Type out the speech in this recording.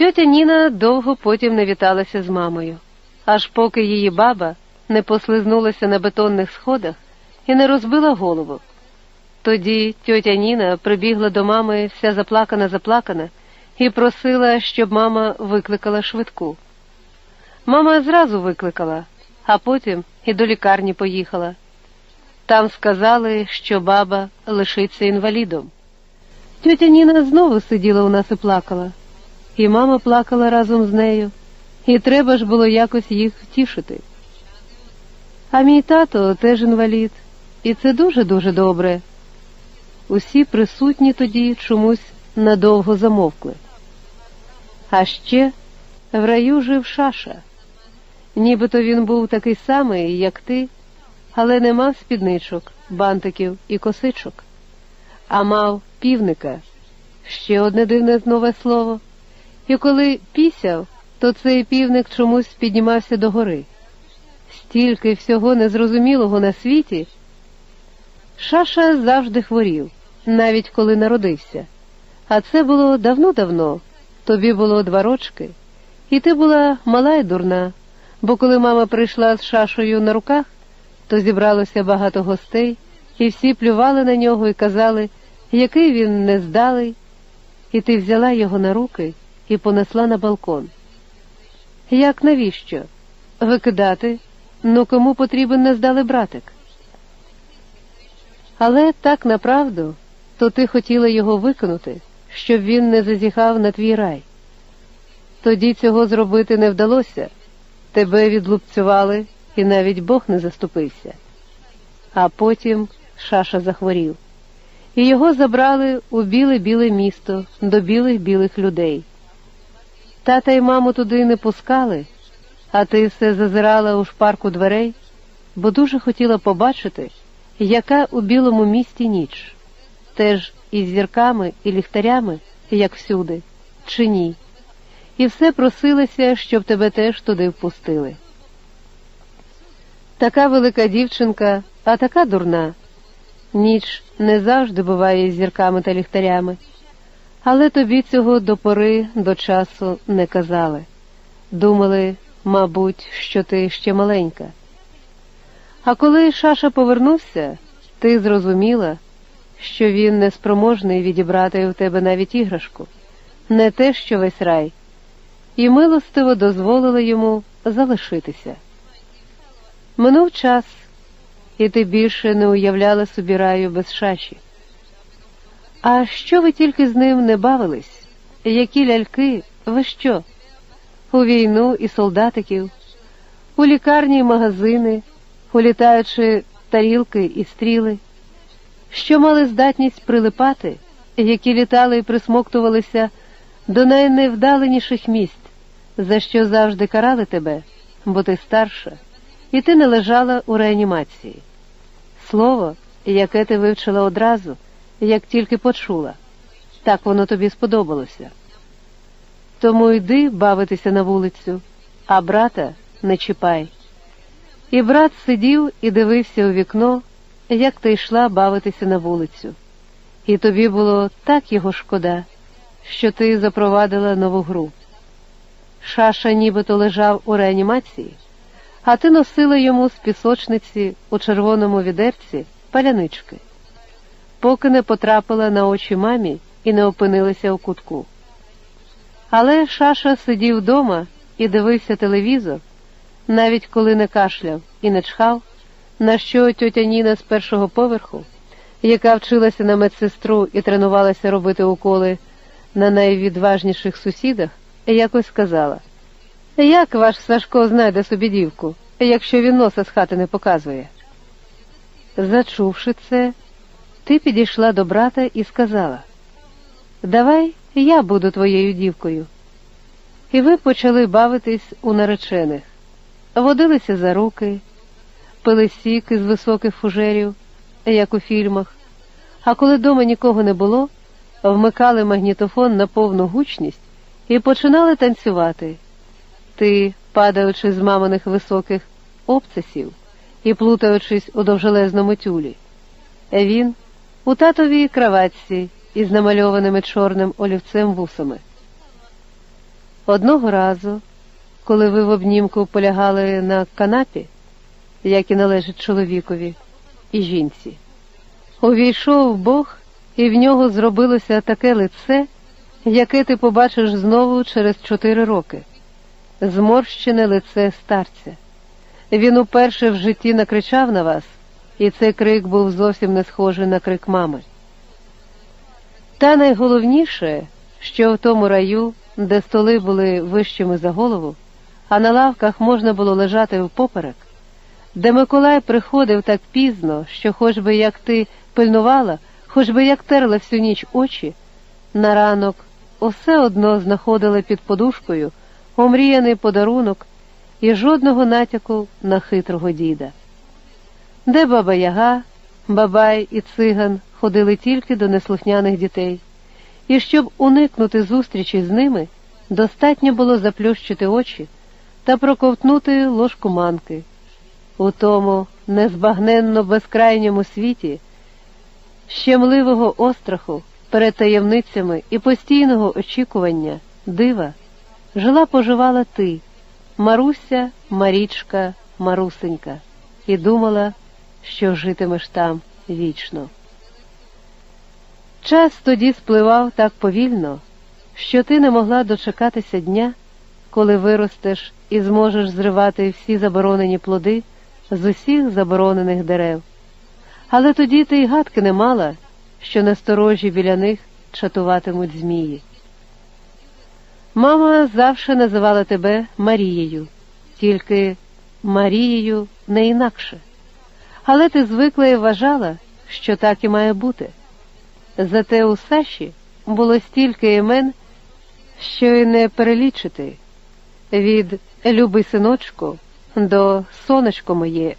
Тьотя Ніна довго потім не віталася з мамою, аж поки її баба не послизнулася на бетонних сходах і не розбила голову. Тоді тьотя Ніна прибігла до мами вся заплакана, заплакана, і просила, щоб мама викликала швидку. Мама зразу викликала, а потім і до лікарні поїхала. Там сказали, що баба лишиться інвалідом. Тьотя Ніна знову сиділа у нас і плакала, і мама плакала разом з нею, і треба ж було якось їх втішити. А мій тато теж інвалід, і це дуже-дуже добре. Усі присутні тоді чомусь надовго замовкли. А ще в раю жив шаша. Нібито він був такий самий, як ти, але не мав спідничок, бантиків і косичок, а мав півника ще одне дивне нове слово. І коли пісяв, то цей півник чомусь піднімався догори. Стільки всього незрозумілого на світі. Шаша завжди хворів, навіть коли народився. А це було давно-давно. Тобі було два рочки, і ти була мала й дурна, бо коли мама прийшла з шашою на руках, то зібралося багато гостей, і всі плювали на нього і казали, який він нездалий, і ти взяла його на руки і понесла на балкон. Як навіщо? Викидати? Ну кому потрібен нездалий братик? Але так направду, то ти хотіла його викинути, щоб він не зазіхав на твій рай. Тоді цього зробити не вдалося, тебе відлупцювали, і навіть Бог не заступився. А потім шаша захворів, і його забрали у біле-біле місто до білих білих людей. Тата й маму туди не пускали, а ти все зазирала у шпарку дверей, бо дуже хотіла побачити, яка у білому місті ніч, теж із зірками і ліхтарями, як всюди, чи ні, і все просилося, щоб тебе теж туди впустили. Така велика дівчинка, а така дурна. Ніч не завжди буває з зірками та ліхтарями, але тобі цього до пори, до часу не казали. Думали, мабуть, що ти ще маленька. А коли Шаша повернувся, ти зрозуміла, що він неспроможний відібрати у тебе навіть іграшку, не те, що весь рай, і милостиво дозволила йому залишитися. Минув час, і ти більше не уявляла собі раю без шаші. А що ви тільки з ним не бавились? Які ляльки, ви що? У війну і солдатиків, у лікарні і магазини, улітаючи тарілки і стріли, що мали здатність прилипати, які літали і присмоктувалися до найневдаленіших місць, за що завжди карали тебе, бо ти старша, і ти не лежала у реанімації. Слово, яке ти вивчила одразу, як тільки почула, так воно тобі сподобалося. Тому йди бавитися на вулицю, а брата не чіпай. І брат сидів і дивився у вікно, як ти йшла бавитися на вулицю. І тобі було так його шкода, що ти запровадила нову гру. Шаша нібито лежав у реанімації, а ти носила йому з пісочниці у червоному відерці палянички, поки не потрапила на очі мамі і не опинилася у кутку. Але Шаша сидів вдома і дивився телевізор, навіть коли не кашляв і не чхав, на що тьотя Ніна з першого поверху, яка вчилася на медсестру і тренувалася робити уколи на найвідважніших сусідах, якось сказала: Як ваш Сашко знайде собі дівку, якщо він носа з хати не показує? Зачувши це, ти підійшла до брата і сказала: Давай я буду твоєю дівкою. І ви почали бавитись у наречених, водилися за руки, пили сік із високих фужерів, як у фільмах, а коли дома нікого не було, вмикали магнітофон на повну гучність і починали танцювати. Ти, падаючи з маминих високих обцесів і плутаючись у довжелезному тюлі, він у татовій краватці із намальованими чорним олівцем вусами. Одного разу, коли ви в обнімку полягали на канапі, як і належить чоловікові і жінці, увійшов Бог, і в нього зробилося таке лице, яке ти побачиш знову через чотири роки зморщене лице старця. Він уперше в житті накричав на вас, і цей крик був зовсім не схожий на крик мами. Та найголовніше, що в тому раю, де столи були вищими за голову, а на лавках можна було лежати впоперек, де Миколай приходив так пізно, що, хоч би як ти пильнувала, хоч би як терла всю ніч очі, на ранок усе одно знаходила під подушкою омріяний подарунок і жодного натяку на хитрого діда. Де баба Яга, бабай і циган ходили тільки до неслухняних дітей, і щоб уникнути зустрічі з ними, достатньо було заплющити очі та проковтнути ложку манки. У тому незбагненно безкрайньому світі, щемливого остраху перед таємницями і постійного очікування, дива, жила поживала ти, Маруся, Марічка, Марусенька, і думала, що житимеш там вічно. Час тоді спливав так повільно, що ти не могла дочекатися дня, коли виростеш і зможеш зривати всі заборонені плоди з усіх заборонених дерев. Але тоді ти й гадки не мала, що насторожі біля них чатуватимуть змії. Мама завжди називала тебе Марією, тільки Марією не інакше. Але ти звикла і вважала, що так і має бути. Зате у Саші було стільки імен, що й не перелічити від любий синочку до сонечко моє